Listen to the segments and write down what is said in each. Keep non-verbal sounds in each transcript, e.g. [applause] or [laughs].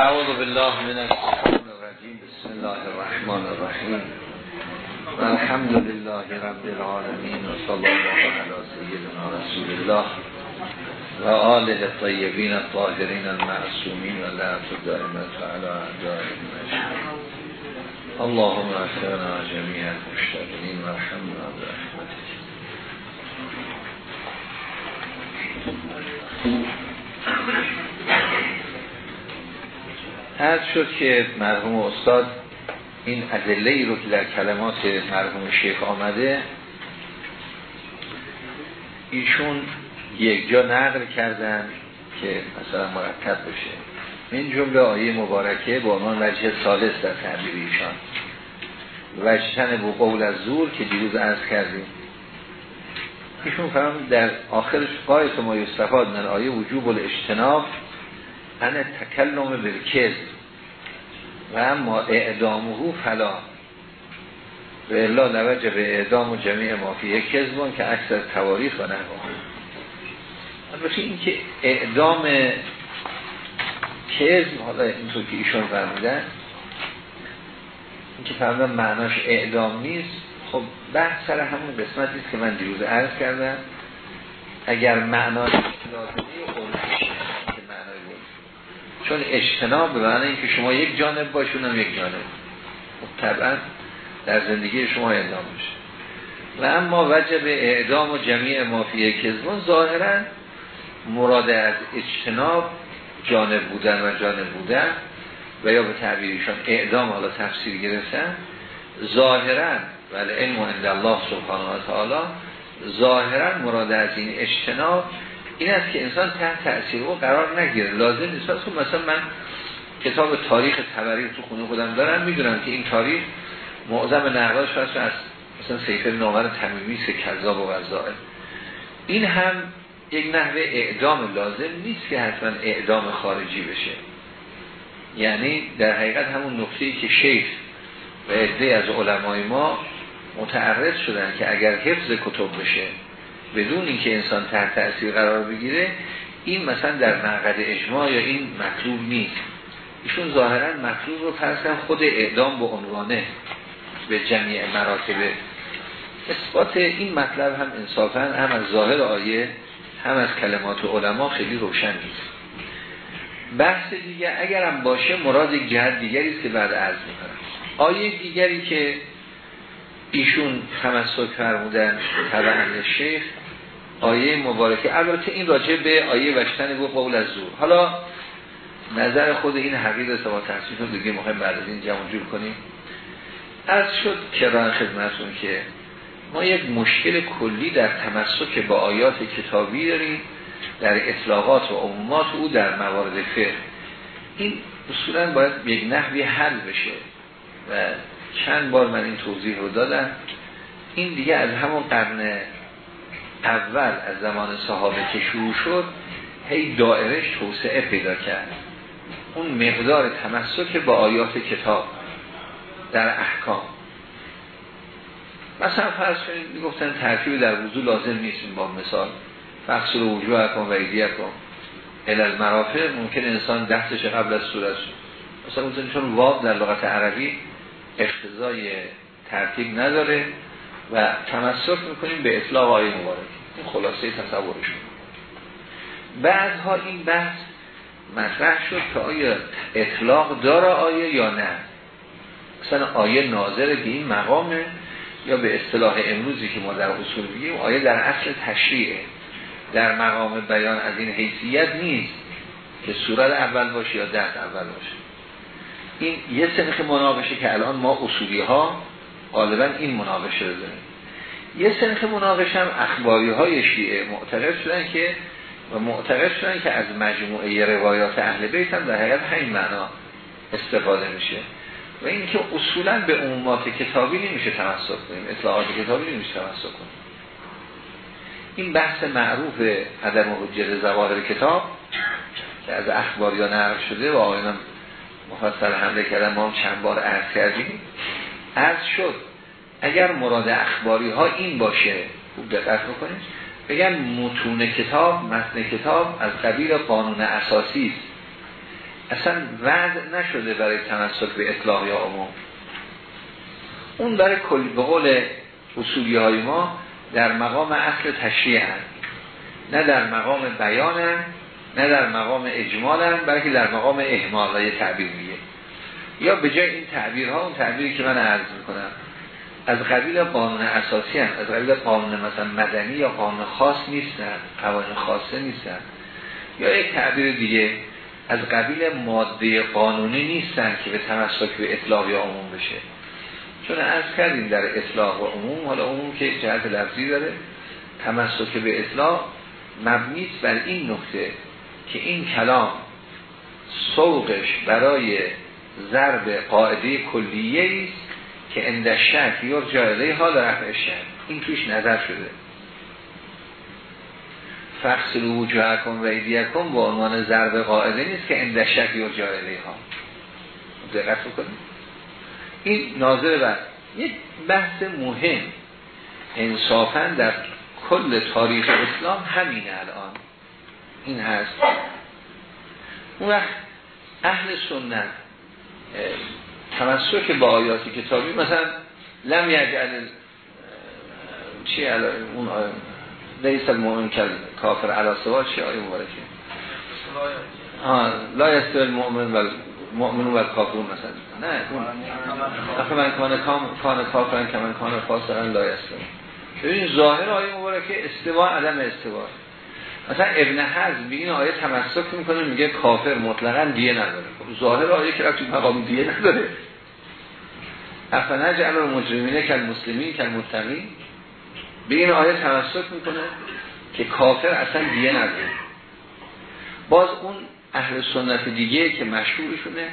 أعوذ بالله من الشیطان الرجیم بسم الله الرحمن الرحیم و الحمد لله رب العالمین و صلی الله علی سیدنا رسول الله و آله الطیبین الطاهرین المعصومین دائمت علی أعدائهم. اجمعین اللهم اغفرنا جميع المشتغلین و ارحمنا برحمتك. هر شد که مرحوم استاد این ادله ای رو که در کلمات مرحوم شیخ آمده ایشون یک جا نقل کردن که مثلا مرتب بشه. این جمله آیه مبارکه با عنوان وجه سالس در تعبیر ایشان. وجهتن بو قول از زور که دیروز عرض کردیم. ایشون فرام در آخرش قایت ما یستفاد من آیه وجوب الاجتناب ان تکلم بالکذب و اما اعدامه فلا. و الا لوجه به اعدام و جمعی مافیه کذبون که اکثر تواریخ و نحوه البته این که اعدام کذب حالا اینطور که ایشون فرمودن این که فرمودن معناش اعدام نیست خب بحث سر همون قسمتی که من دیروز عرض کردم. اگر معناش قرصی چون اجتناب به معنی اینکه شما یک جانب باشون هم یک جانب. خب طبعا در زندگی شما اعدام میشه. و اما وجب اعدام و جمیع مافیه کذبون ظاهرا مراد از اجتناب جانب بودن و جانب بودن و یا به تعبیرشان اعدام حالا تفسیر گرفتن ظاهرا ولی علم عند الله سبحانه و تعالی ظاهرا مراد از این اجتناب این است که انسان تحت تأثیر او قرار نگیره. لازم نیست. خب مثلا من کتاب تاریخ تبری تو خونه خودم دارم می‌دونم که این تاریخ معظم نقلاش هست از مثلا سیفر نامر تمیمی سه کذاب و وزائل. این هم یک نحوه اعدام لازم نیست که حتما اعدام خارجی بشه. یعنی در حقیقت همون نقطه‌ای که شیخ و عده از علمای ما متعرض شدن که اگر حفظ کتب بشه بدون اینکه انسان تحت تأثیر قرار بگیره این مثلا در مقعد اجماع یا این مطلوب نیست. ایشون ظاهرا مطلوب رو فرسن خود اعدام به عنوانه به جمعی مراتبه اثبات این مطلب هم انصافا هم از ظاهر آیه هم از کلمات علما خیلی روشن نیست. بحث دیگه اگرم باشه مراد جهت دیگری است که بعد عرض می‌کنم. آیه دیگری که ایشون تمسک فرمودن طبعا شیخ آیه مبارکه. البته این راجع به آیه وشتن و قول از زور حالا نظر خود این حقیق با تحصیل دیگه مهم بعد از این جمع جور کنیم. از شد کران خدمتون که ما یک مشکل کلی در تمسک با آیات کتابی داریم در اطلاقات و عمومات او در موارد فقه. این اصولا باید یک نحوی حل بشه. و چند بار من این توضیح رو دادم. این دیگه از همون قرن اول از زمان صحابه که شروع شد هی دائرش توسعه پیدا کرد. اون مقدار تمسک با آیات کتاب در احکام. مثلا فرض کنید می‌گفتن ترکیب در وضوع لازم نیست با مثال. فقصر وجوه کن و ایدیه کن مرافع ممکن انسان دستش قبل از صورت مثلا چون واب در لغت عربی اختزای ترتیب نداره و تمسک می‌کنیم به اطلاق آیه مبارک. این خلاصه تصورشون. بعدها این بحث مطرح شد که آیا اطلاق داره آیه یا نه. مثلا آیه ناظر به این مقامه یا به اصطلاح امروزی که ما در اصول بگیم آیه در اصل تشریعه. در مقام بیان از این حیثیت نیست که صورت اول باشه یا دست اول باشه. این یه سنخ مناقشه که الان ما اصولی ها غالبا این مناقشه رو داریم. یه سنخ مناقشه هم اخباری های شیعه معتقد شدن که و شدن که از مجموعه روایات اهل بیت هم در حقیقت همین معنا استفاده میشه. و اینکه اصولا به عمومات کتابی نمیشه تمسک کنیم اطلاعات کتابی نمیشه تمسک کنیم. این بحث معروف عدم حجت زواهر کتاب که از اخباری ها نقل شده و آقایان مفصل حمله کردن ما چند بار عرض کردیم. عرض شد. اگر مراد اخباری ها این باشه خوب دقت بکنید. بگن متون کتاب متن کتاب از قبیل قانون اساسی است. اصلا وضع نشده برای تمسک به اطلاق یا عموم. اون برای کلی به قول اصولی های ما در مقام اصل تشریع هست. نه در مقام بیان نه در مقام اجمال هم بلکه در مقام احمال و تعبیر میگه. یا به جای این تعبیرها اون تعبیری که من عرض می‌کنم از قبیل قانون اساسی هم از قبیل قانون مثلا مدنی یا قانون خاص نیستن قوانین خاصه نیستن. یا یک تعبیر دیگه از قبیل ماده قانونی نیستن که به تمسک به اطلاق یا عموم بشه. چون از کردیم در اطلاق و عموم حالا عموم که جهت لفظی داره تمسک به اطلاق مبنیست بر این نکته که این کلام سوقش برای ضرب قاعده کلیه است که اندشک یا جایله ها در این توش نظر شده. فقصل وجوهکم و ایدیکم با عنوان ضرب قاعده نیست که اندشک یا جایله ها. دقت بکنید. این ناظر بر یک بحث مهم. انصافا در کل تاریخ اسلام همینه الان. این هست. اون وقت اهل سنت تمسک با آیات کتابی مثلا لم یجعل چی اون لیس المؤمن کل کافر علا سوا چی آیه مبارکه؟ لا یستوی المؤمن و مؤمن و کافرون مثلا. نه اون اخه من کان کان کافرن که من کان فاسقن لا یستوی. ببین ظاهر آیه مبارکه استوا عدم استوا مثلا ابن حزم به این آیه تمسک می‌کنه میگه کافر مطلقا دیه نداره. ظاهر آیه که رفتی مقام دیه نداره. افنج امر مجرمینه کل مسلمین کل متقین به این آیه تمسک می‌کنه که کافر اصلا دیه نداره باز اون اهل سنت دیگه که مشهورشونه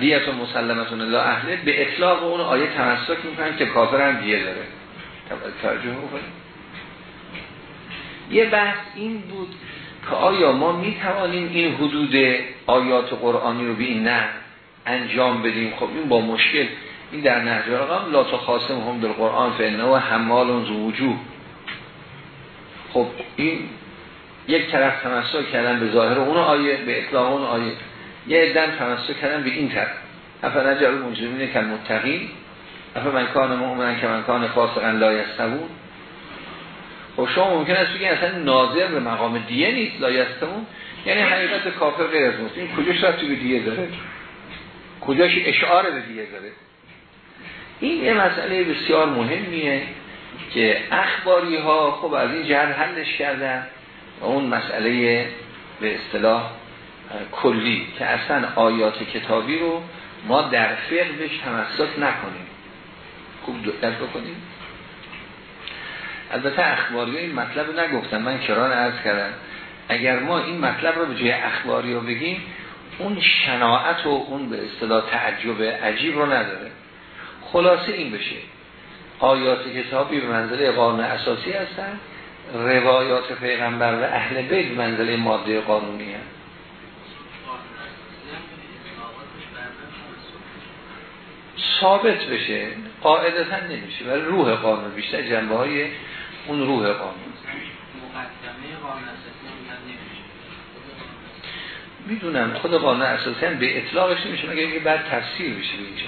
دیت و مسلمتون الله اهله به اطلاق اون آیه تمسک می‌کنن که کافر هم دیه داره. توجه بکنیم یه بحث این بود که آیا ما می توانیم این حدود آیات قرآنی رو به این نه انجام بدیم؟ خب این با مشکل. این در نهج رقم لا خاصم هم در قرآن فنه و حمال وجوه. خب این یک طرف تمسک کردن به ظاهر اون آیه به اطلاق اون آیه. یه ادن تمسک کردن به این طرف. افا نجل مجرمین کل متقین افا من کان مؤمنن که من کان فاسقا لا یستوون. خب شما ممکن است بگید اصلا ناظر به مقام دیه نیست لایستمون. یعنی حقیقت کافر غیر از مسلم. کجاش رفتی به دیه داره؟ کجاش اشعار به دیه داره؟ این یه مسئله بسیار مهمیه که اخباری ها خب از این جهت حلش کردن و اون مسئله به اصطلاح کلی که اصلا آیات کتابی رو ما در فقه بهش تمسک نکنیم. خوب دقت بکنیم. البته اخباری این مطلب رو نگفتم من کران عرض کردم. اگر ما این مطلب رو به جای اخباری رو بگیم اون شناعت و اون به اصطلاح تعجب عجیب رو نداره. خلاصه این بشه. آیات کتابی به منزله قانون اساسی هستن روایات پیغمبر و اهل بیت منزله ماده قانونی هست ثابت بشه قاعدتا نمیشه ولی روح قانون بیشتر جنبه های اون روح قانون. می‌دونم خود قانون اساسی هم به اطلاقش نمیشه مگه اینکه بعد تفسیر بشه اینجا.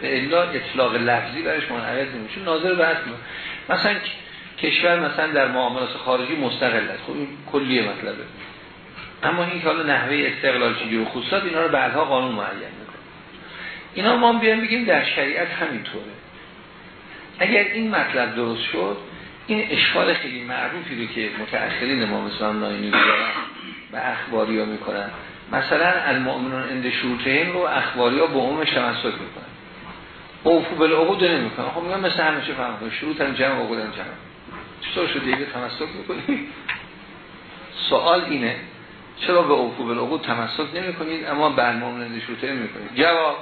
به الا اطلاق لفظی برش منعقد نمیشه. ناظر به مثلا کشور مثلا در معاملات خارجی مستقل است. خب این کلیه مطلبه. اما این حالا نحوه استقلال چیزی و خصوصات اینا رو بعدها قانون معین می‌کنه. اینا ما بیان بگیم در شریعت همینطوره. اگر این مطلب درست شد این اشکال خیلی معروفی رو که متأخرین ما مثلا ناینی دارن و اخباری ها می‌کنن. مثلا المؤمنون اند رو اخباری ها با عمومش تمسک می‌کنن. اوفو بالعقود نمی‌کنن. خب میگن مثل همیشه فهم شروط هم جمع عقود هم جمع. چطور شده؟ دیگه تمسک می‌کنید سوال اینه چرا به اوفو بالعقود تمسک نمی‌کنید اما به المؤمنون اند می‌کنید؟ جواب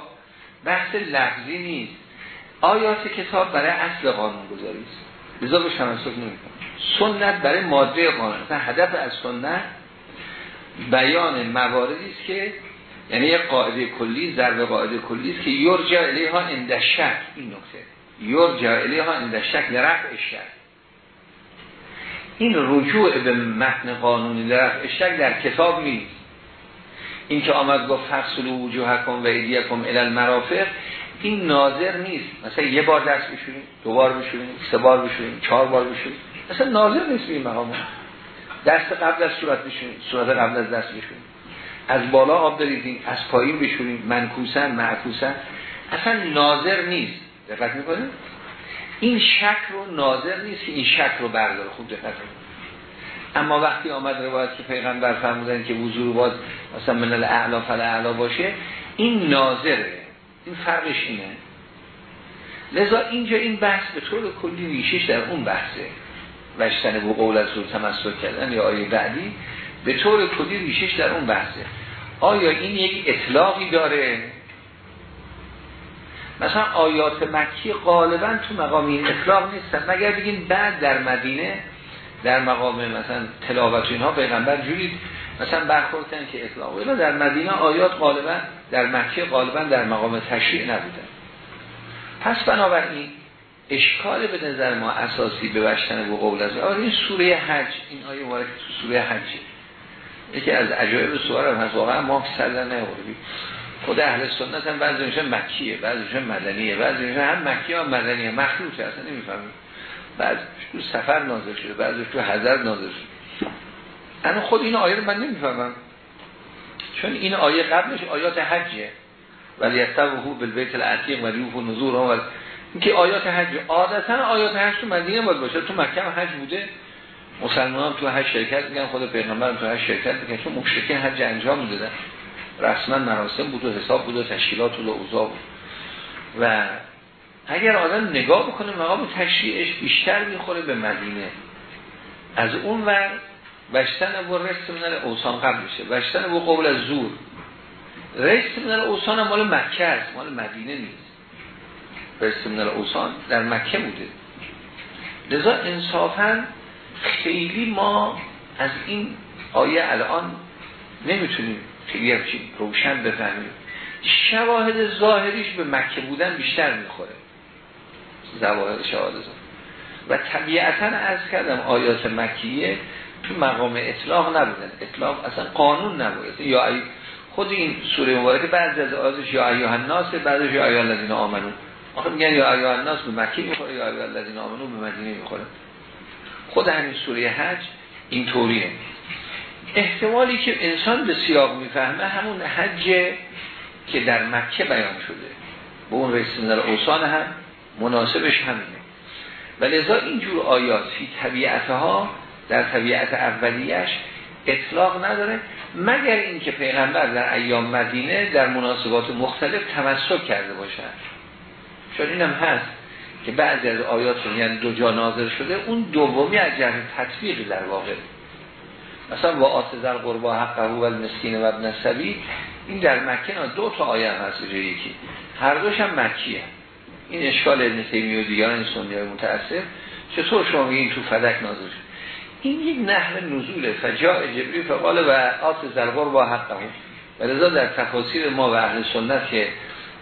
بحث لفظی نیست. آیات کتاب برای اصل قانون گذاری است لذا به تمسک نمی‌کنه سنت برای ماده قانون. مثلا هدف از سنت بیان مواردی است که یعنی یک قاعده کلی ضرب قاعده کلی است که یرجع الیها عند شک. این نکته. یرجع الیها عند شک لرفع شک. این رجوع به متن قانونی لرفع شک در کتاب نیست. این که آمد گفت فصل وجوهکم و ایدیکم الى المرافق این ناظر نیست. مثلا یه بار دست بشونیم دو بار بشونیم سه بار بشونیم چهار بار بشونیم مثلا ناظر نیست این مقام دست قبل از صورت بشونیم صورت قبل از دست بشونیم از بالا آب بریزیم از پایین بشونیم منکوسن معکوسن. اصلا ناظر نیست. دقت می‌کنیم این شک رو ناظر نیست این شک رو برداره. خوب دقت اما وقتی آمد روایت که پیغمبر فرمودن که وضوع باز مثلا من الاعلا فل باشه این ناظره. این فرقش اینه. لذا اینجا این بحث به طور کلی ریشش در اون بحثه. وشتن و قول از رو تمسک کردن یا آیه بعدی به طور کلی ریشش در اون بحثه. آیا این یک اطلاقی داره؟ مثلا آیات مکی غالبا تو مقام این اطلاق نیستن. مگر بگیم بعد در مدینه در مقام مثلا تلاوت اینها پیغمبر جوری مثلا برخوردن که اطلاق اینا در مدینه آیات غالبا در مکه غالبا در مقام تشریع نبودن. پس بنابراین اشکال به نظر ما اساسی به وشتن و قول از این سوره حج این آیه مبارک تو سوره حج یکی از عجایب سوره هم هست واقعا ما سر نیاوردیم خود اهل سنت هم بعضیشون مکیه بعضیشون مدنیه بعضیشون هم مکیه و مدنیه. مخلوطه اصلا نمی‌فهمیم. بعد تو سفر نازل شده بعضیش تو حضر نازل شده. انا خود این آیه رو من نمی‌فهمم. چون این آیه قبلش آیات حجه. ولی یستوهو بالبیت العتیق و ریوف و نزور و اینکه آیات حج عادتا آیات حج تو مدینه باید باشه. تو مکه حج بوده. مسلمان تو حج شرکت میگن خود پیغمبر تو حج شرکت میگن چون مشرکین حج انجام می‌دادن. رسما مراسم بود و حساب بود و تشکیلات و اوضاع بود. و اگر آدم نگاه بکنه مقام تشریعش بیشتر می‌خوره به مدینه. از اون ور وشتن و رست من اوسان قبل میشه. وشتن و قبل از زور. رست من اوسان مال مکه است مال مدینه نیست. رست من اوسان در مکه بوده. لذا انصافا خیلی ما از این آیه الان نمی‌تونیم خیلی همچین روشن بفهمیم. شواهد ظاهریش به مکه بودن بیشتر می‌خوره. زواهر شواهد و طبیعتا از کردم آیات مکیه تو مقام اطلاق نبودن. اطلاق اصلا قانون نبوده یا خود این سوره مبارکه بعد از آیاتش یا ایها الناس بعدش یا ایها الذین آمنو. آخه میگن یا ایها الناس به مکی می‌خوره یا ایها الذین آمنو به مدینه می‌خوره. خود همین سوره حج این طوریه. احتمالی که انسان به سیاق می‌فهمه همون حج که در مکه بیان شده. به اون رسیدن اوسان هم مناسبش همینه. و لذا اینجور آیات فی طبیعتها در طبیعت اولیش اطلاق نداره مگر اینکه پیغمبر در ایام مدینه در مناسبات مختلف تمسک کرده باشد. چون اینم هست که بعضی از آیات یعنی دو جا ناظر شده اون دومی از جهت تطبیق در واقع. مثلا با آتزر قربا حقه و المسکین و ابن سبی این در مکه دو تا آیه هست یکی. هر دوش هم مکیه. این اشکال ابن تیمی و دیگران سنی های متأثر. چطور شما این تو فدک نازل شد این یک نحو نزوله فجاء جبری فقال و آت زربار با حقه و رضا در تفاصیل ما و اهل سنت که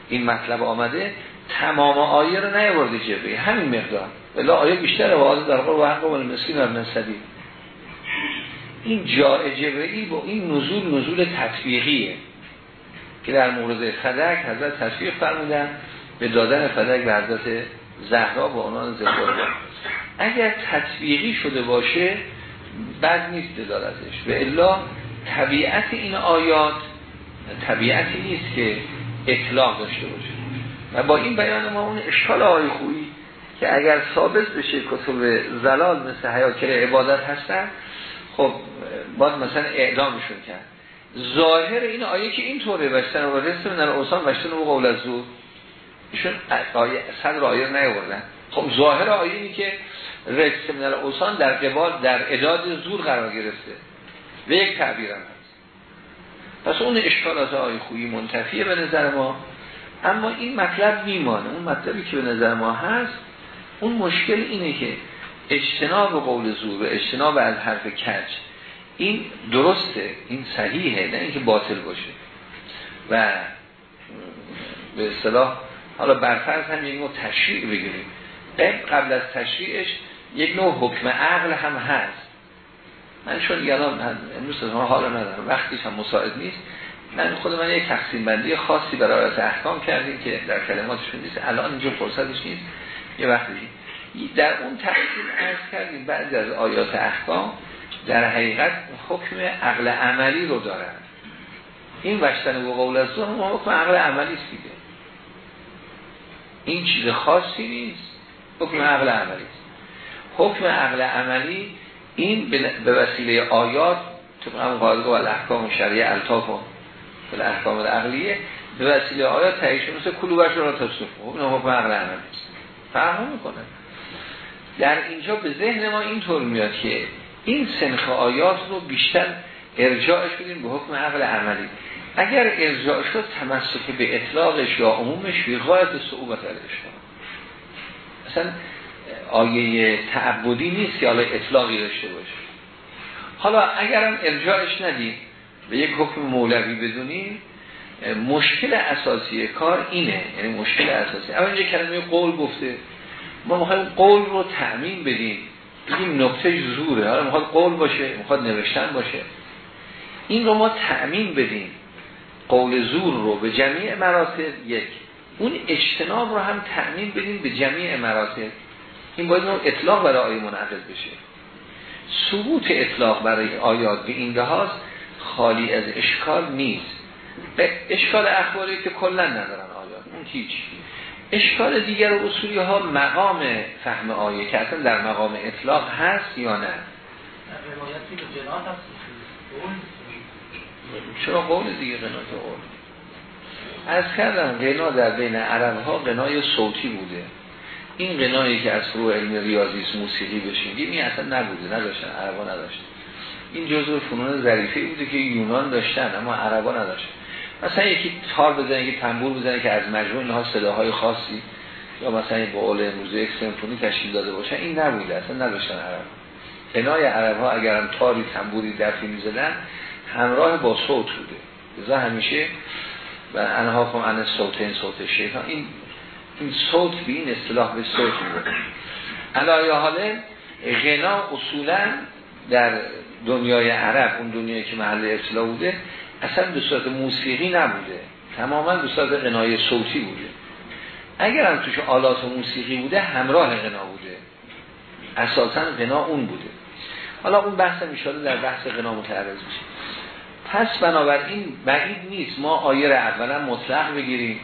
این مطلب آمده تمام آیه رو نیورده جبری همین مقدار. بلا آیه بیشتر و آت زربار با حقه و المسکین و ابن این جاء جبری با این نزول نزول تطبیقیه که در مورد فدک حضرت تصویق فرمودن به دادن فدک به حضرت زهرا با عنوان ذکر اگر تطبیقی شده باشه بد نیست دلالتش و الا طبیعت این آیات طبیعتی نیست که اطلاق داشته باشه. و با این بیان ما اون اشکال آقای خویی که اگر ثابت بشه کتب زلال مثل حیاکر عبادت هستن خب باید مثلا اعدامشون کرد. ظاهر این آیه که این طوره بشتن و رست من اوسان بشتن و قول از زور ایشون صدر آیه نیوردن خب ظاهر آیه اینی که رست من اوسان در قبال در اداد زور قرار گرفته و یک تعبیر هم هست. پس اون اشکالات آیه خویی منتفیه به نظر ما. اما این مطلب میمانه. اون مطلبی که به نظر ما هست اون مشکل اینه که اجتناب قول زور و اجتناب از حرف کج این درسته این صحیحه نه اینکه باطل باشه. و به اصطلاح حالا برفرض هم یک نوع تشریع بگیریم. قبل از تشریعش یک نوع حکم عقل هم هست. من چون الان امروز از حالا ندارم. وقتیش هم مساعد نیست من خود من یک تقسیم بندی خاصی برای آیات احکام کردیم که در کلماتشون نیست. الان اینجا فرصتش نیست. یه وقتی. در اون تقسیم ارز کردیم. بعد از آیات احکام در حقیقت حکم عقل عملی رو دارن. این وشتن و قول از ظلم حکم عقل عملی است این چیز خاصی نیست. حکم عقل عملی است. حکم عقل عملی این به وسیله آیات تو هم قاعده و الاحکام شریع الطاف و الاحکام العقلیه به وسیله آیات تایید مثل کلوبش را تصف این حکم عقل عملی فهم می‌کنه. در اینجا به ذهن ما اینطور میاد که این سنخ آیات رو بیشتر ارجاعش بدیم به حکم عقل عملی. اگر ارجاع شد تمسک به اطلاقش یا عمومش به غایت صعوبت علش مثلا آیه تعبدی نیست که حالا اطلاقی داشته باشه. حالا اگرم ارجاعش ندیم به یک حکم مولوی بدونیم مشکل اساسی کار اینه. یعنی مشکل اساسی. اول اینجا کلمه قول گفته. ما می‌خوایم قول رو تعمین بدیم. بگیم نکته زوره. حالا می‌خواد قول باشه می‌خواد نوشتن باشه. این رو ما تعمین بدیم. قول زور رو به جمعی مراتب یک. اون اجتناب رو هم تعمین بدیم به جمعی مراتب. این باید اون اطلاق برای آیه منعقد بشه. ثبوت اطلاق برای آیات به این لحاظ خالی از اشکال نیست. به اشکال اخباری که کلا ندارن آیات اون هیچ. اشکال دیگر اصولی ها مقام فهم آیه که اصلا در مقام اطلاق هست یا نه؟ چرا قول دیگه قنات قول؟ از کردم قنا در بین عرب ها قنای صوتی بوده. این قنایی که از فروع علم ریاضیس موسیقی بشین این اصلا نبوده نداشتن عربا نداشتن این جزء فنون ظریفه بوده که یونان داشتن اما عربا نداشتن مثلا یکی تار بزنه یکی تنبور بزنه که از مجموع اینها صداهای خاصی یا مثلا با قول امروزه یک سمفونی تشکیل داده باشه. این نبوده اصلا نداشتن عرب. قنای عرب ها اگرم تاری تنبوری دفی می‌زدن همراه با صوت بوده. لذا همیشه و انها کن ان صوت این صوت شیطان. این این صوت به این اصطلاح به صوت میده علایه حاله غنا اصولا در دنیای عرب اون دنیایی که محل اصطلاح بوده اصلا به صورت موسیقی نبوده. تماما به صورت غنای صوتی بوده. اگر هم توش آلات موسیقی بوده همراه غنا بوده. اساسا غنا اون بوده. حالا اون بحث میشاده در بحث غنا متعرض میشه. پس بنابراین بعید نیست. ما آیه اولا مطلق بگیریم.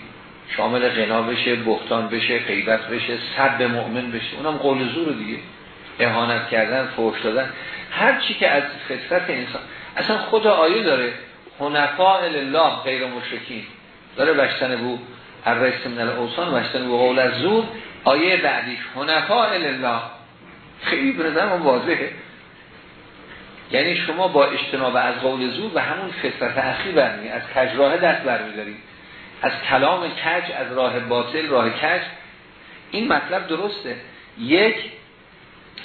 شامل غنا بشه بختان بشه غیبت بشه صد مؤمن بشه. اونم قول زور دیگه. اهانت کردن فوش دادن. هر چی که از فطرت انسان اصلا خود آیه داره حنفاء لله غیر مشرکین. داره بشتن بو الرئیس من الاوسان بشتن بو قول زور. آیه بعدیش حنفاء لله. خیلی به واضحه. یعنی شما با اجتناب از قول زور و همون فطرت اخی برمی از کجراه دست برمیدارید از کلام کج از راه باطل راه کج. این مطلب درسته. یک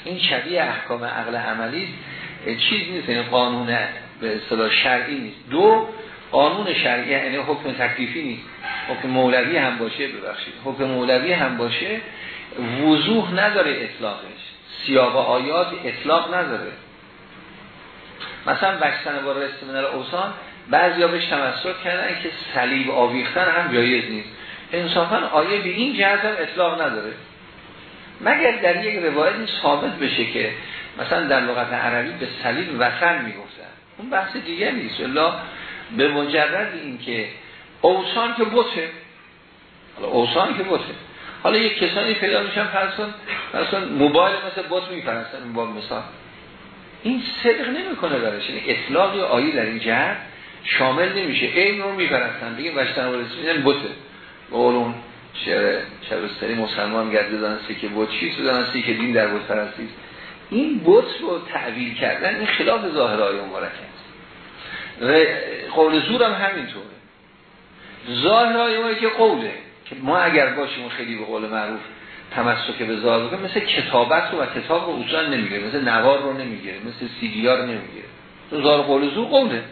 این شبیه احکام عقل عملی چیز نیست یعنی قانون به اصطلاح شرعی نیست. دو قانون شرعی یعنی حکم تکلیفی نیست. حکم مولوی هم باشه ببخشید. حکم مولوی هم باشه وضوح نداره اطلاقش. سیاق آیات اطلاق نداره. مثلا بستن با رسم اوسان بعضی ها بهش تمسک کردن که صلیب آویختن هم جایز نیست. انصافا آیه به این جهت هم اطلاق نداره. مگر در یک روایتی ثابت بشه که مثلا در لغت عربی به صلیب وطن می‌گفتن؟ اون بحث دیگه نیست. الا به مجرد این که اوسان که بوته. حالا اوسان که بوته. حالا یک کسانی پیدا میشن فرسون مثلا موبایل مثل بوت میفرستن با مثال. این صدق نمی‌کنه برش یعنی اطلاق آیه در این جهت شامل نمیشه. این رو میفرستن دیگه وشتن و رسیدن بوته. به اون شعر شبستری مسلمان گرده دانستی که بوت چیست دانستی که دین در بود پرستیست این بوت رو تعویل کردن این خلاف ظاهر آیه مبارک است. قول زور هم همینطوره. ظاهر آیه که قوله که ما اگر باشیم خیلی به قول معروف تمسک به ظاهر بکنه مثل کتابت رو و کتاب رو اصلا نمی‌گیره. مثل نوار رو نمی‌گیره. مثل سیدی رو نمی‌گیره. ظاهر قول زور قوله.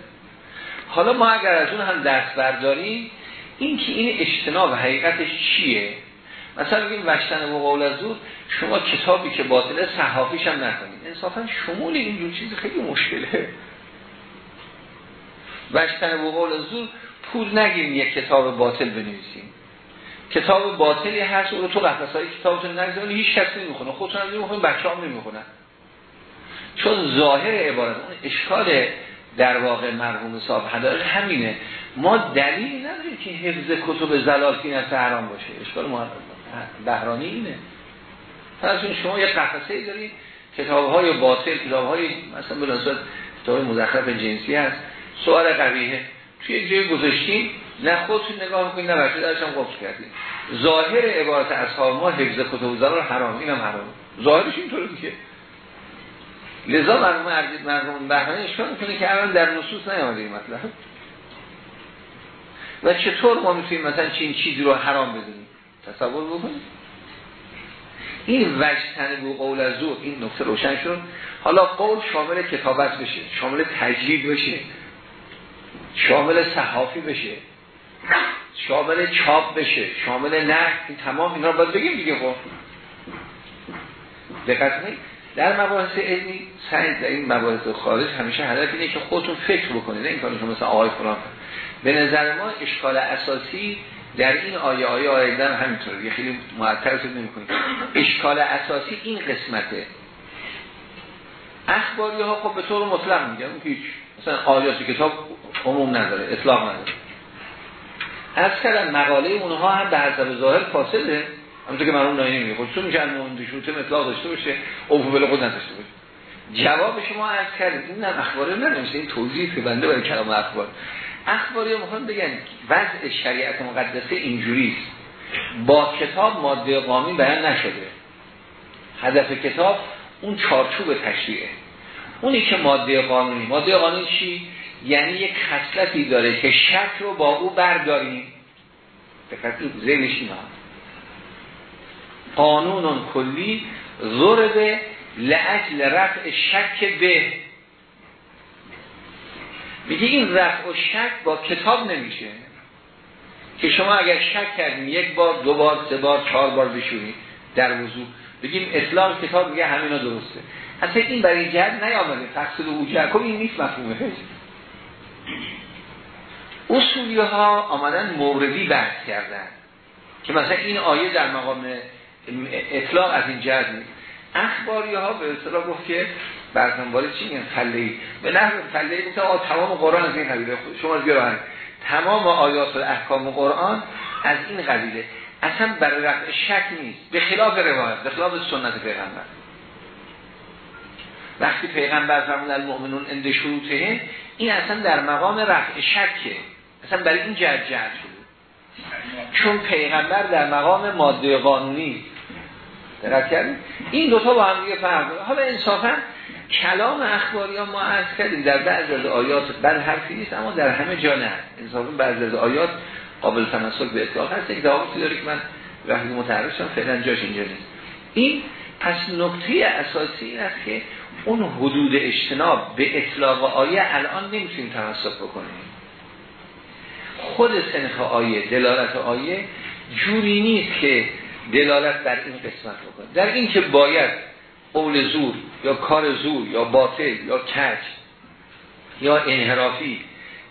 حالا ما اگر از اون هم دست برداریم این که این اجتناب حقیقتش چیه؟ مثلا بگیم وشتن و قول از زور شما کتابی که باطله صحافیش هم نکنید. انصافا شمول اینجور چیز خیلی مشکله. وشتن و قول زور پول نگیریم یک کتاب باطل بنویسیم کتاب باطلی هست او رو تو قفص های کتابتون نگذارید هیچ کسی نمی‌خونه. خودتون هم نمی‌خونید بچه هم نمی‌خونن. چون ظاهر عبارت اون اشکال در واقع مرحوم صاحب هدایت همینه. ما دلیل نداریم که حفظ کتب زلالتین از حرام باشه. اشکال ما بهرانی اینه. پس شما یه قفسه دارید. کتاب های باطل کتاب های مثلا به کتاب مزخرف جنسی هست. سوال قویه توی یک جای گذاشتیم نه خودتون نگاه می‌کنید نه بچه درش هم قفل کردیم ظاهر عبارت اصحاب ما حفظ کتب زلال حرام. اینم حرام. ظاهرش اینطوره دیگه. لذا مرحوم عرضی مرحوم بهرانی اشکال می‌کنه که الان در نصوص نیامده این مطلب. و چطور ما می‌تونیم مثلا چین چیزی رو حرام بدونیم؟ تصور بکنیم این وجه و قول از این نکته روشن شد. حالا قول شامل کتابت بشه شامل تجلید بشه شامل صحافی بشه شامل چاپ بشه شامل نه این تمام اینا رو باید بگیم دیگه خب. دقت در مباحث علمی سعی در این مباحث خارج همیشه هدف اینه که خودتون فکر بکنید نه این کارو مثلا آقای فلان به نظر ما اشکال اساسی در این آیه آیه آیه هم همینطوره یه خیلی معطر شد نمی‌کنید. اشکال اساسی این قسمته. اخباری ها خب به طور مطلق میگن که هیچ. مثلا آیات کتاب عموم نداره اطلاق نداره. از مقاله اونها هم به حسب ظاهر فاصله. همونطور که مرحوم نایی نمیگه خودتون میشه المهم شروط اطلاق داشته باشه او بل خود نداشته باشه. جواب شما از کردید این هم اخباره نمیشه این توضیح که بنده برای کلام اخبار. اخباری هم بگن وضع شریعت مقدسه اینجوریست با کتاب ماده قانونی بیان نشده. هدف کتاب اون چارچوب تشریعه. اونی که ماده قانونی. ماده قانونی چی؟ یعنی یک خصلتی داره که شک رو با او برداریم. دقت زیرش اینا قانون کلی ضرب لعجل رفع شک به. میگه این رفع و شک با کتاب نمیشه. که شما اگر شک کردیم یک بار دو بار سه بار چهار بار بشونید در وضوع. بگیم اسلام کتاب میگه همینا درسته. اصلا این برای جهت نیامده. تقصیل او کن این نیست مفهومه اصولی ها آمدن موردی بحث کردن. که مثلا این آیه در مقام اطلاق از این جهت نیست. اخباری ها به اصطلاح گفت که برزنباری چی میگن؟ فله به نحو فله گفت تمام قرآن از این قبیله. شما از تمام آیات و احکام قرآن از این قبیله. اصلا برای رفع شک نیست. به خلاف روایت به خلاف سنت پیغمبر. وقتی پیغمبر فرمود المؤمنون اند شروطه این اصلا در مقام رفع شکه. اصلا برای این جهت جهت چون پیغمبر در مقام ماده قانونی دقت کردیم این دوتا با هم دیگه فرق حالا انصافا کلام اخباری ها ما عرض کردیم در بعض از آیات بل حرفی نیست اما در همه جا نه. انصافا بعض از آیات قابل تمسک به اطلاق هست. یک دعواتی داره که من وقتی متعرض شدم فعلا جاش اینجا نیست. این پس نکته اساسی این است که اون حدود اجتناب به اطلاق آیه الان نمی‌تونیم تمسک بکنیم. خود سنخ آیه دلالت آیه جوری نیست که دلالت در این قسمت بکنه. در این که باید قول زور یا کار زور یا باطل یا کج یا انحرافی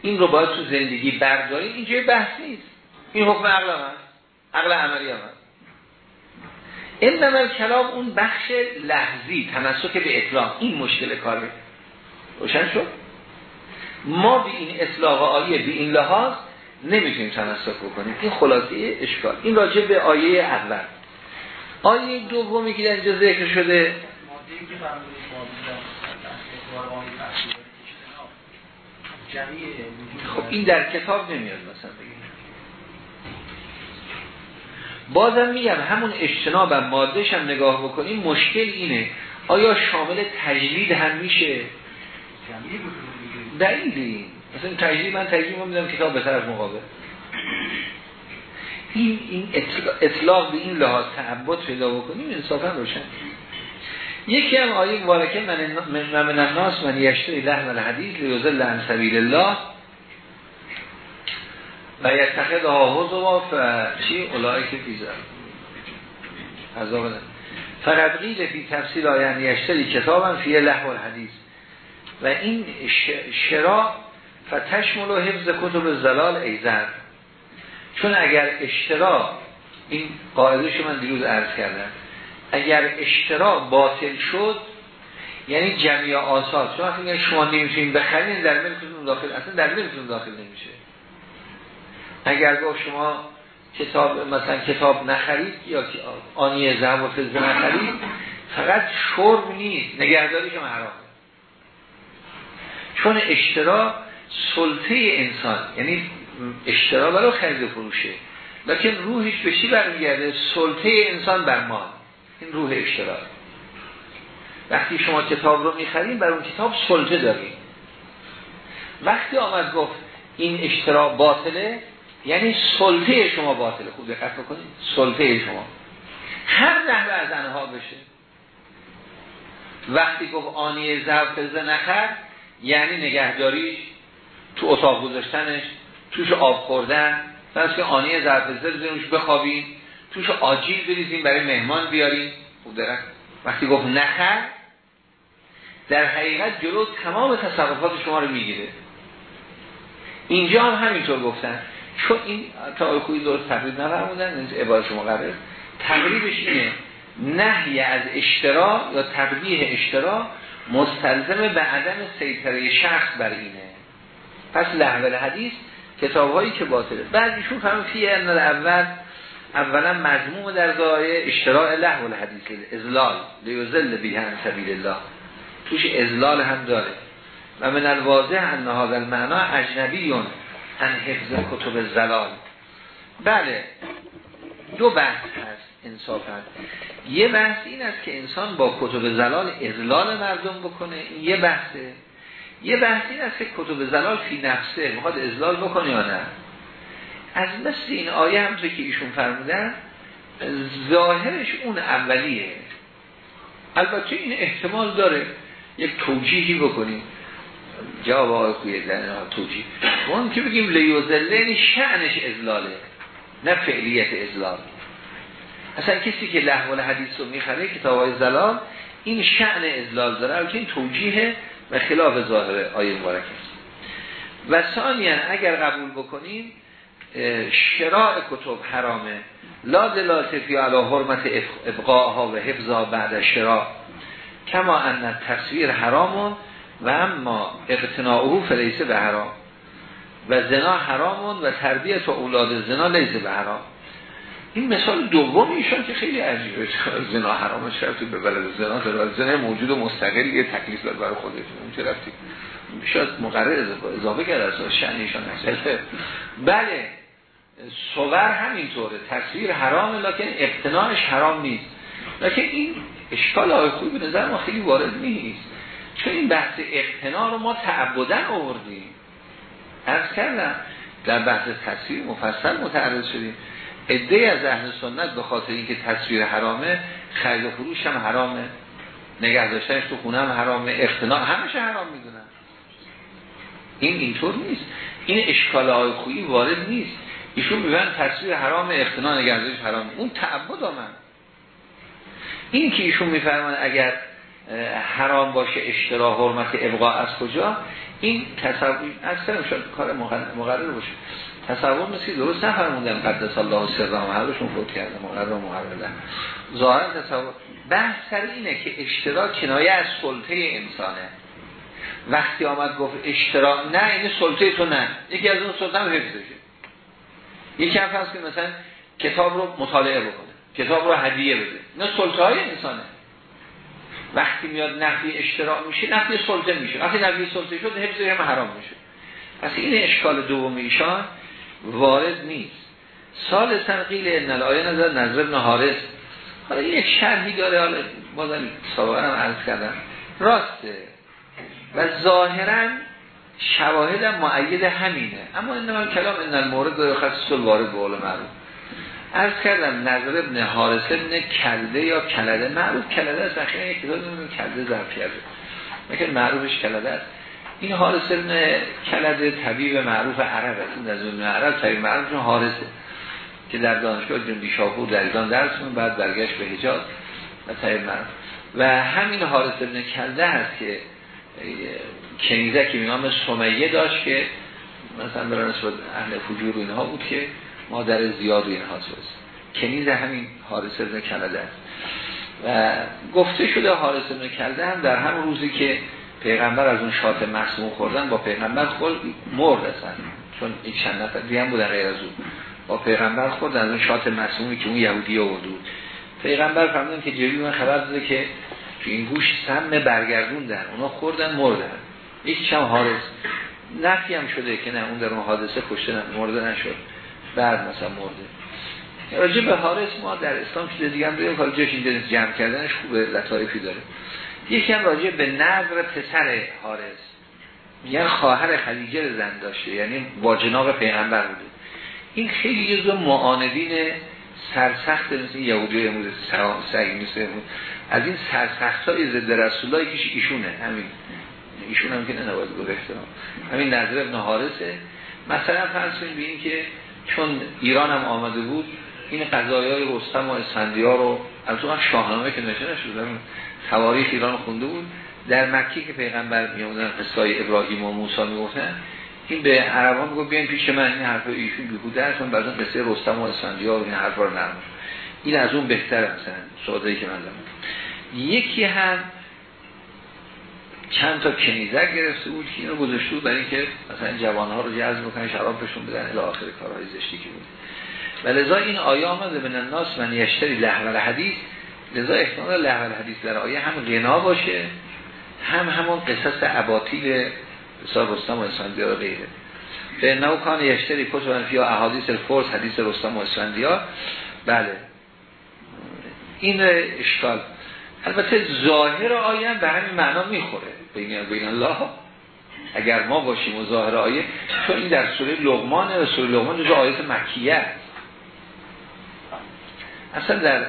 این رو باید تو زندگی برداریم اینجا بحث نیست. این حکم عقل هم هست. عقل عملی هم هست. این کلام اون بخش لحظی تمسک به اطلاق. این مشکل کاره. روشن شد؟ ما به این اطلاق آیه به این لحاظ نمی‌تونیم تمسک بکنیم. این خلاصه اشکال. این راجع به آیه اول. آیه دومی که در اینجا ذکر شده خب این در کتاب نمیاد مثلا. بگیم بازم میگم همون اجتناب هم مادهش هم نگاه بکنیم مشکل اینه. آیا شامل تجلید هم میشه؟ دلیلی مثلا تجلیل من من میدم کتاب به طرف مقابل. این این اطلاق به این لحاظ تعبد پیدا بکنیم انصافا روشن. یکی هم آیه مبارکه من من الناس من یشتری لحن الحدیث لیوزل عن سبیل الله و یتخذ ها حضوا چی اولای که فیزر عذاب فقط قیل فی تفصیل آیه یشتری کتابم فی لحو الحدیث. و این شرا فتشمل و حفظ کتب زلال ایزن چون اگر اشترا این قاعدش من دیروز عرض کردم اگر اشترا باطل شد یعنی جمعی آساد شما وقتی شما نمی‌تونید بخرین در ملکتون داخل اصلا در ملکتون داخل نمیشه. اگر با شما کتاب مثلا کتاب نخرید یا آنی زم و فضه نخرید فقط شرب نیست نگهداری که حرامه. چون اشترا سلطه انسان یعنی اشترا برای خرید فروشه. لیکن روحش به چی برمیگرده؟ سلطه انسان بر مال این روح اشترا. وقتی شما کتاب رو می‌خرید بر اون کتاب سلطه دارید. وقتی آمد گفت این اشترا باطله یعنی سلطه شما باطله. خوب دقت بکنید. سلطه شما. هر نحوه از انها بشه. وقتی گفت آنی زرفزه نخر یعنی نگهداریش تو اتاق گذاشتنش توش آب خوردن پس که آنی زرفزه بزنوش بخوابیم توش آجیل بریزیم برای مهمان بیاریم. خوب دارن وقتی گفت نخر در حقیقت جلو تمام تصرفات شما رو می‌گیره. اینجا هم همینطور گفتن. چون این تا خوی درست تقریب نفرمودن شما قرار تقریبش اینه نهی از اشترا یا تقبیه اشترا مستلزم به عدم سیطره شخص بر اینه. پس لحول حدیث کتاب هایی که باطله بعد ایشون فهم فیه اول اولا مضموم در دعای اشتراع لحول حدیث ازلال لیوزل بیهن سبیل الله. توش ازلال هم داره. و من الواضح ان هذا المعنا اجنبیون ان حفظ کتب زلال بله. دو بحث هست انصافا. یه بحث این است که انسان با کتب زلال ازلال مردم بکنه. این یه بحثه. یه بحث این است که کتب زلال فی نفسه می‌خواد ازلال بکنه یا نه؟ از مثل این آیه هم که ایشون فرمودن ظاهرش اون اولیه. البته این احتمال داره یک توجیهی بکنیم. جواب آقای خوی توجیه. اون که بگیم لیوزلین شعنش ازلاله نه فعلیت ازلال اصلا کسی که لحول حدیث رو می‌خره کتاب های زلال این شعن ازلال داره. البته این توجیه و خلاف ظاهر آیه مبارک است و ثانیا اگر قبول بکنیم شراع کتب حرامه. لا دلالت علا حرمت ابقاها و حفظا بعد شراع. کما ان تصویر حرامون و اما اقتناعه فلیسه به حرام. و زنا حرامون و تربیت و اولاد زنا لیسه به حرام. این مثال دوم ایشان که خیلی عجیبه. زنا حرام شرطی به بلد زنا داره. زنا موجود و مستقل یه تکلیف داره برای خودش اون چه رفتی؟ شاید مقرر اضافه کرده از شأن ایشان بله. صور همینطوره. تصویر حرامه لکن اقتناعش حرام نیست. لکن این اشکال های خوبی به نظر ما خیلی وارد نیست. چون این بحث اقتناع رو ما تعبدن آوردیم. ارز کردم در بحث تصویر مفصل متعرض شدیم. عده از اهل سنت به خاطر اینکه تصویر حرامه خرید و فروش هم حرامه نگه داشتنش تو خونه هم حرامه اقتناع همشه حرام می‌دونن. این اینطور نیست. این اشکال های خویی وارد نیست. ایشون میبین تصویر حرام اقتناع نگهداریش حرام اون تعبد آمد این که ایشون میفرمان اگر حرام باشه اشترا حرمت ابقا از کجا این تصور اصلا شاید کار مقرر باشه. تصور مثل درست نفرموندن قدس الله سرهم هرشون فوت کرده مقرر و مقرر ظاهرا تصور بحث سر اینه که اشترا کنایه از سلطه انسانه. وقتی آمد گفت اشترا نه این سلطه تو نه. یکی از اون سلطه هم حفظ بشه. یکی هم هست که مثلا کتاب رو مطالعه بکنه کتاب رو هدیه بده. نه سلطه های انسانه. وقتی میاد نفی اشتراک میشه نفی سلطه میشه. وقتی نفی سلطه شد حفظ هم حرام میشه. پس این اشکال دوم ایشان وارد نیست. سال سنقیل ان الایه نظر نظر ابن حالا یک شرحی داره حالا بازم سابقا هم عرض کردم. راسته. و ظاهرا شواهد معید همینه. اما این من کلام ان المورد داره خصوص وارد به معروف. عرض کردم نظر ابن حارس ابن کلده یا کلده؟ معروف کلده است اخیرا یک کتاب کلده ظرف کرده معروفش کلده است؟ این حارس ابن کلده طبیب معروف عرب است. از اون عرب طبیب معروف حارسه که در دانشگاه جنبی شاپور در ایران درس بعد برگشت به حجاز و طبیب معروف. و همین حارس ابن کلده هست که کنیزه که نام سمیه داشت که مثلا برای نسبت اهل فجور و اینها بود که مادر زیاد و اینها هست کنیز همین حارس ابن کلده است و گفته شده حارس ابن کلده هم در همون روزی که پیغمبر از اون شات مسموم خوردن با پیغمبر خود مرد اصلا. چون این چند نفر دیگه هم بودن غیر از اون. با پیغمبر خود از اون شات مسمومی که اون یهودی آورده بود. پیغمبر فرمودن که جبریل من خبر داده که این گوش سم برگردوندن اونا خوردن مردن. یک چم حارس نفی هم شده که نه اون در اون حادثه کشته مرده نشد. بعد مثلا مرده. راجع به حارس ما در اسلام چیز دیگه هم داریم حالا جمع کردنش خوبه لطایفی داره. یکی هم راجع به نظر پسر حارس میگن خواهر خدیجه زن داشته یعنی با جناب پیغمبر بوده. این خیلی جزو معاندین سرسخت مثل یهودی امروز سعی مثل از این سرسخت های ضد رسول الله ایشونه همین. ایشون هم که نباید گذاشته همین نظر ابن حارسه مثلا فرض کنید که چون ایران هم آمده بود این قضایی های رستم و اسفندیار رو از اون شاهنامه که نشه نشد تواریخ ایران خونده بود. در مکی که پیغمبر میامدن قصای ابراهیم و موسی می‌گفتن این به عربان میگه بیاین پیش من این حرف ایشون بیهوده است من بعضا قصه رستم و اسفندیار این حرفا رو نرم این از اون بهتره مثلا سوادایی که من دارم. یکی هم چند تا کنیزک گرفته بود که اینو گذاشته بود برای اینکه مثلا جوانها رو جذب بکنه شراب بهشون بدن الی آخر کارهای زشتی که بود. و لذا این آیه آمده به الناس من یشتری لهو حدیث لذا احتمال لهو حدیث در آیه هم غنا باشه هم همون قصص اباطیل حساب رستم و اسفندیار غیره. به نو کان یشتری کتبن فی احادیث الفرس حدیث رستم و اسفندیار. بله. این اشکال. البته ظاهر آیه به همین معنا می‌خوره. بین الله. اگر ما باشیم و ظاهر آیه چون این در سوره لغمان و سوره لغمان جزو آیت مکیه اصلا در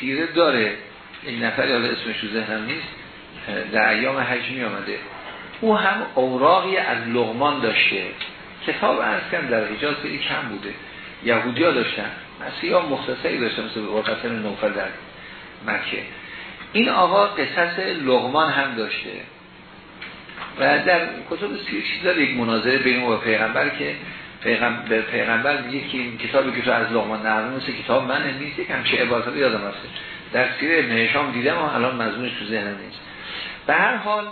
سیره داره. این نفری حالا اسمش رو ذهنم نیست در ایام حج می آمده او هم اوراقی از لغمان داشته. کتاب ارز کم در حجاز خیلی کم بوده. یهودی ها داشتن. مسیح ها مختصری داشتن مثل قرقتن نوفل در مکه. این آقا قصص لغمان هم داشته. و در کتب سیر داره یک مناظره بین و پیغمبر که پیغمبر, پیغمبر میگه که این کتابی که تو از لغمان نقل مثل کتاب من نیست یک همچه عبارت یادم هست. در سیر ابن هشام دیدم و الان مضمونش تو ذهنم نیست. به هر حال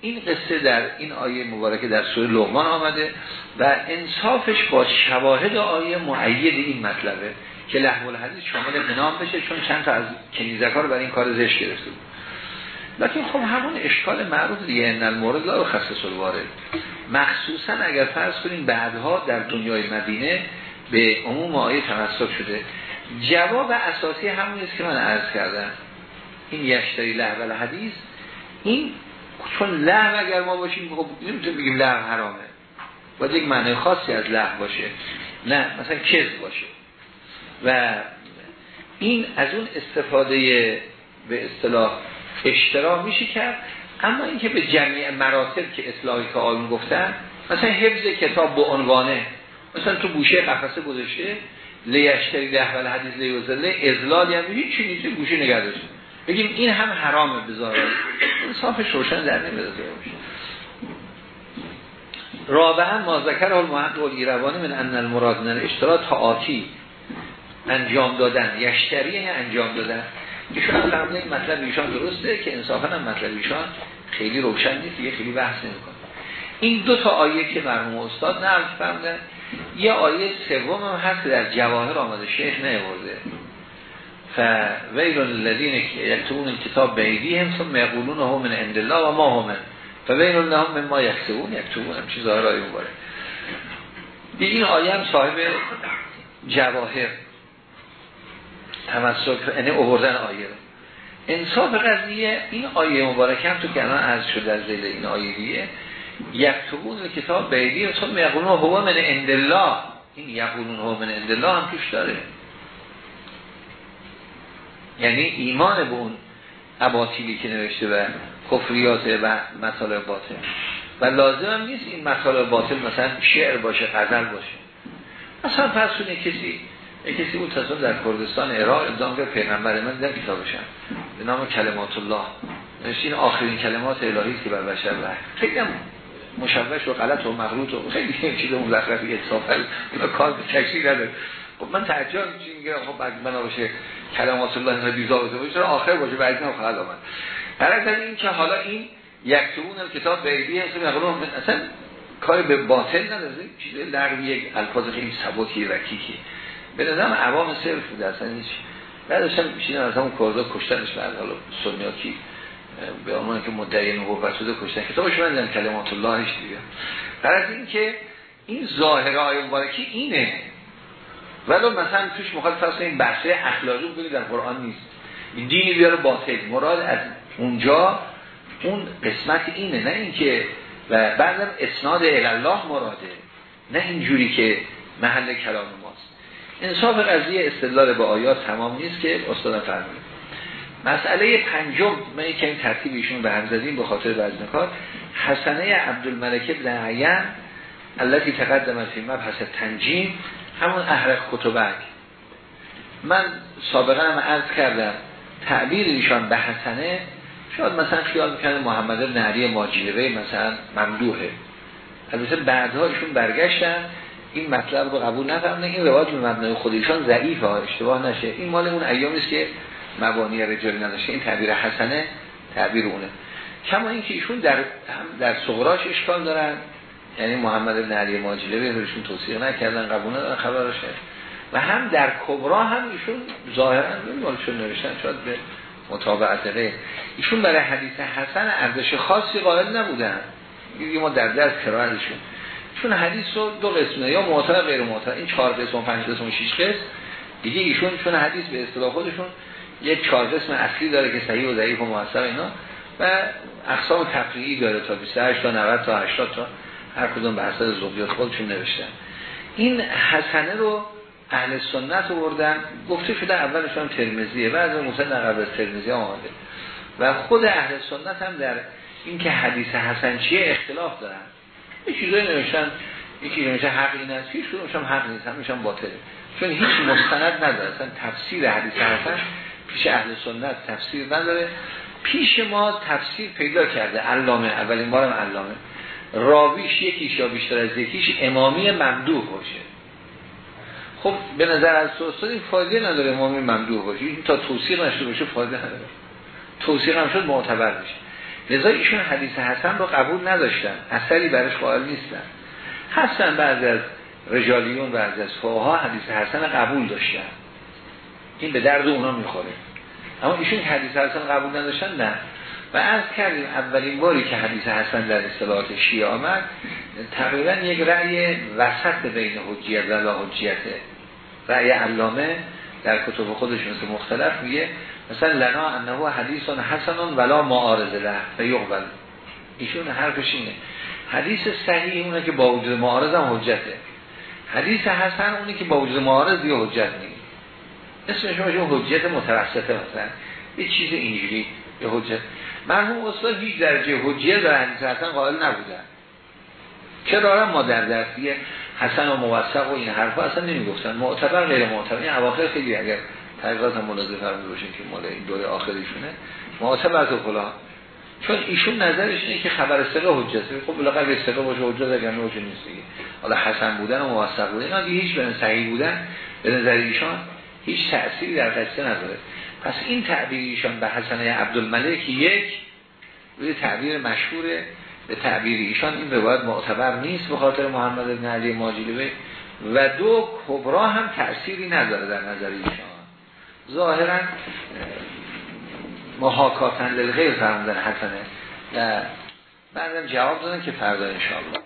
این قصه در این آیه مبارکه در سوره لغمان آمده و انصافش با شواهد آیه معید این مطلبه که لحو الحدیث شامل بنام بشه چون چند تا از کنیزک رو برای این کار زشت گرفته بود. لیکن خب همون اشکال معروف دیگه ان المورد لا خصص الوارد. مخصوصا اگر فرض کنیم بعدها در دنیای مدینه به عموم آیه تمسک شده. جواب اساسی همون است که من عرض کردم. این یشتری لحو الحدیث این چون لحو اگر ما باشیم خب نمی‌تونیم بگیم لحو حرامه. باید یک معنی خاصی از لحو باشه. نه مثلا کذب باشه. و این از اون استفاده به اصطلاح اشترا میشه کرد اما اینکه به جمعی مراتب که اصلاحی که آیون گفتن مثلا حفظ کتاب به عنوانه مثلا تو گوشه قفسه گذاشته لیشتری ده ول حدیث لیوزله ازلال یعنی هیچ چیزی گوشه نگه بگیم این هم حرامه بذاره انصافش روشن در نمیده باشه رابعا ما ذکر المحق و الگیروانی من ان المراد من اشترا آتی انجام دادن. یشتری یعنی انجام دادن. ایشون هم فرمونه این مطلب ایشان درسته که انصافا هم مطلب ایشان خیلی روشن نیست یه خیلی بحث نمی‌کنه. این دو تا آیه که مرحوم استاد نقل فرمودن یه آیه سوم هم هست در جواهر آمده شیخ نیورده ف ویل الذین یکتبون کتاب بیدیهم ثم یقولون هم من عند الله و ما هم فویل لهم من ما یکتبون یکتبون هم چیز ظاهر این آیه هم صاحب جواهر. تمسک یعنی اووردن آیه رو. انصاف قضیه این آیه مبارکه هم تو که الان عرض شده در زیل این آیه دیگه یکتبون کتاب بیدی و ثم یقولون هو من عند الله. این یقولون هو من عند الله هم توش داره. یعنی ایمان به اون اباطیلی که نوشته و کفریات و مطالب باطل. و لازم هم نیست این مطالب باطل مثلا شعر باشه غزل باشه. مثلا پس کسی کسی بود تصور در کردستان عراق ادام که پیغمبر من در کتابشم به نام کلمات الله. این آخرین کلمات الهی که بر بشر وحی خیلی مشوش و غلط و مغلوط و خیلی [laughs] چیز مزخرفی اتصافل اونا کار به تشریح نداره. خب من تعجب چی میگه؟ خب بعد بنا باشه کلمات الله بیزا باشه آخر باشه؟ بعد نه خواهد آمد. هر این که حالا این یکتبون کتاب بیدی هست اصلا کار به باطل نداره. چیز لغوی یک الفاظ خیلی سبکی رکیکی. به نظرم عوام صرف بوده اصلا هیچ بعدشم میشین از همون کاردا کشتنش بعد حالا سنیاکی به عنوان که مدعی نبوت شده کشتن. کتابش من کلمات اللهش دیگه. از این که این ظاهره های مبارکی اینه. ولو مثلا توش مخالف این بحثه اخلاقی بودی در قرآن نیست. این دینی بیاره باطل. مراد از اونجا اون قسمت اینه. نه اینکه و بعدم اسناد الله مراده. نه اینجوری که محل کلام انصاف قضیه استدلال به آیات تمام نیست که استاد فرمود. مسئله پنجم من یک این ترتیب ایشون به هم زدیم به خاطر بعض نکات حسنه عبدالملک ابن عین التي تقدم فی مبحث تنجیم همون احرق کتبک. من سابقا هم عرض کردم تعبیر ایشان به حسنه شاید مثلا خیال می‌کنه محمد ابن علی ماجیلوی مثلا ممدوحه. البته بعدها ایشون برگشتن. این مطلب رو قبول نفرمونه این روایت به مبنای خودشان ضعیفه اشتباه نشه. این مال اون ایامی است که مبانی رجالی نداشته. این تعبیر حسنه تعبیر اونه. کما اینکه ایشون در در صغراش اشکال دارن. یعنی محمد بن علی ماجلوی ایشون توصیه نکردن قبول ندارن خبرشه و هم در کبرا هم ایشون ظاهرا نمی‌دونم نوشتن شاید به مطابعت غیر. ایشون برای حدیث حسن ارزش خاصی قائل نبودن. ما در درس کرایشون چون حدیث رو دو قسمه یا معتبر غیر معتبر این چهار قسم و پنج قسم و شش قسم. دیگه ایشون چون حدیث به اصطلاح خودشون یک چهار قسم اصلی داره که صحیح و ضعیف و موثق اینا و اقسام تفریعی داره تا 28 تا 90 تا 80 تا. هر کدوم به حساب زوجیات خودشون نوشتن. این حسنه رو اهل سنت آوردن. گفته شده اولشون ترمزیه بعد مثلا قبل از ترمزی آمده. و خود اهل سنت هم در این که حدیث حسن چیه اختلاف دارن. یه چیزایی نوشتن یکی نوشته حق این است هیچ کدومش حق نیست همیشون باطله. چون هیچ مستند نداره اصلا تفسیر حدیث حسن پیش اهل سنت تفسیر نداره. پیش ما تفسیر پیدا کرده علامه اولین بارم علامه. راویش یکیش یا بیشتر از یکیش امامی ممدوح باشه. خب به نظر از این فایده نداره امامی ممدوح باشه. تا توصیق نشده باشه فایده نداره. توصیق هم شد معتبر بشه. لذا ایشون حدیث حسن رو قبول نداشتن. اثری برش قائل نیستن. هستن بعضی از رجالیون بعضی از فقها حدیث حسن قبول داشتن. این به درد اونا می‌خوره. اما ایشون حدیث حسن قبول نداشتن نه. و از کردیم اولین باری که حدیث حسن در اصطلاحات شیعه آمد تقریبا یک رأی وسط بین حجیت و لا حجیته رأی علامه در کتب خودش مثل مختلف میگه مثلا لنا انه حدیث حسن ولا معارض له و یقبل ایشون حرفش اینه. حدیث صحیح اونه که با وجود معارض هم حجته. حدیث حسن اونی که با وجود معارض یه حجت نیست. اسمش میشه حجت متوسطه مثلا. یه چیز اینجوری یه حجت. مرحوم استاد هیچ درجه حجیت در حدیث حسن قائل نبودن. چرا؟ ما در درسیه. حسن و موثق و این حرفا اصلا نمی‌گفتن. معتبر غیر معتبر. این اواخر خیلی اگر تحقیقات هم مناظره فرمود باشین که مال این دوره آخریشونه معتبر تو فلان چون ایشون نظرش اینه که خبر ثقه حجته خب بالاخره ثقه باشه حجت اگر نه حجت نیست دیگه. حالا حسن بودن و موثق بودن اینا هیچ به صحیح بودن به نظر ایشان هیچ تأثیری در قصه نداره. پس این تعبیر ایشان به حسنه عبدالملک یک روی تعبیر مشهوره به تعبیر ایشان این روایت معتبر نیست به خاطر محمد بن علی ماجلوی و دو کبرا هم تأثیری نداره در نظر ایشان. ظاهرا محاکاتن للغیر فرمودن حسنه. و بعدم جواب دادن که فردا انشاءالله.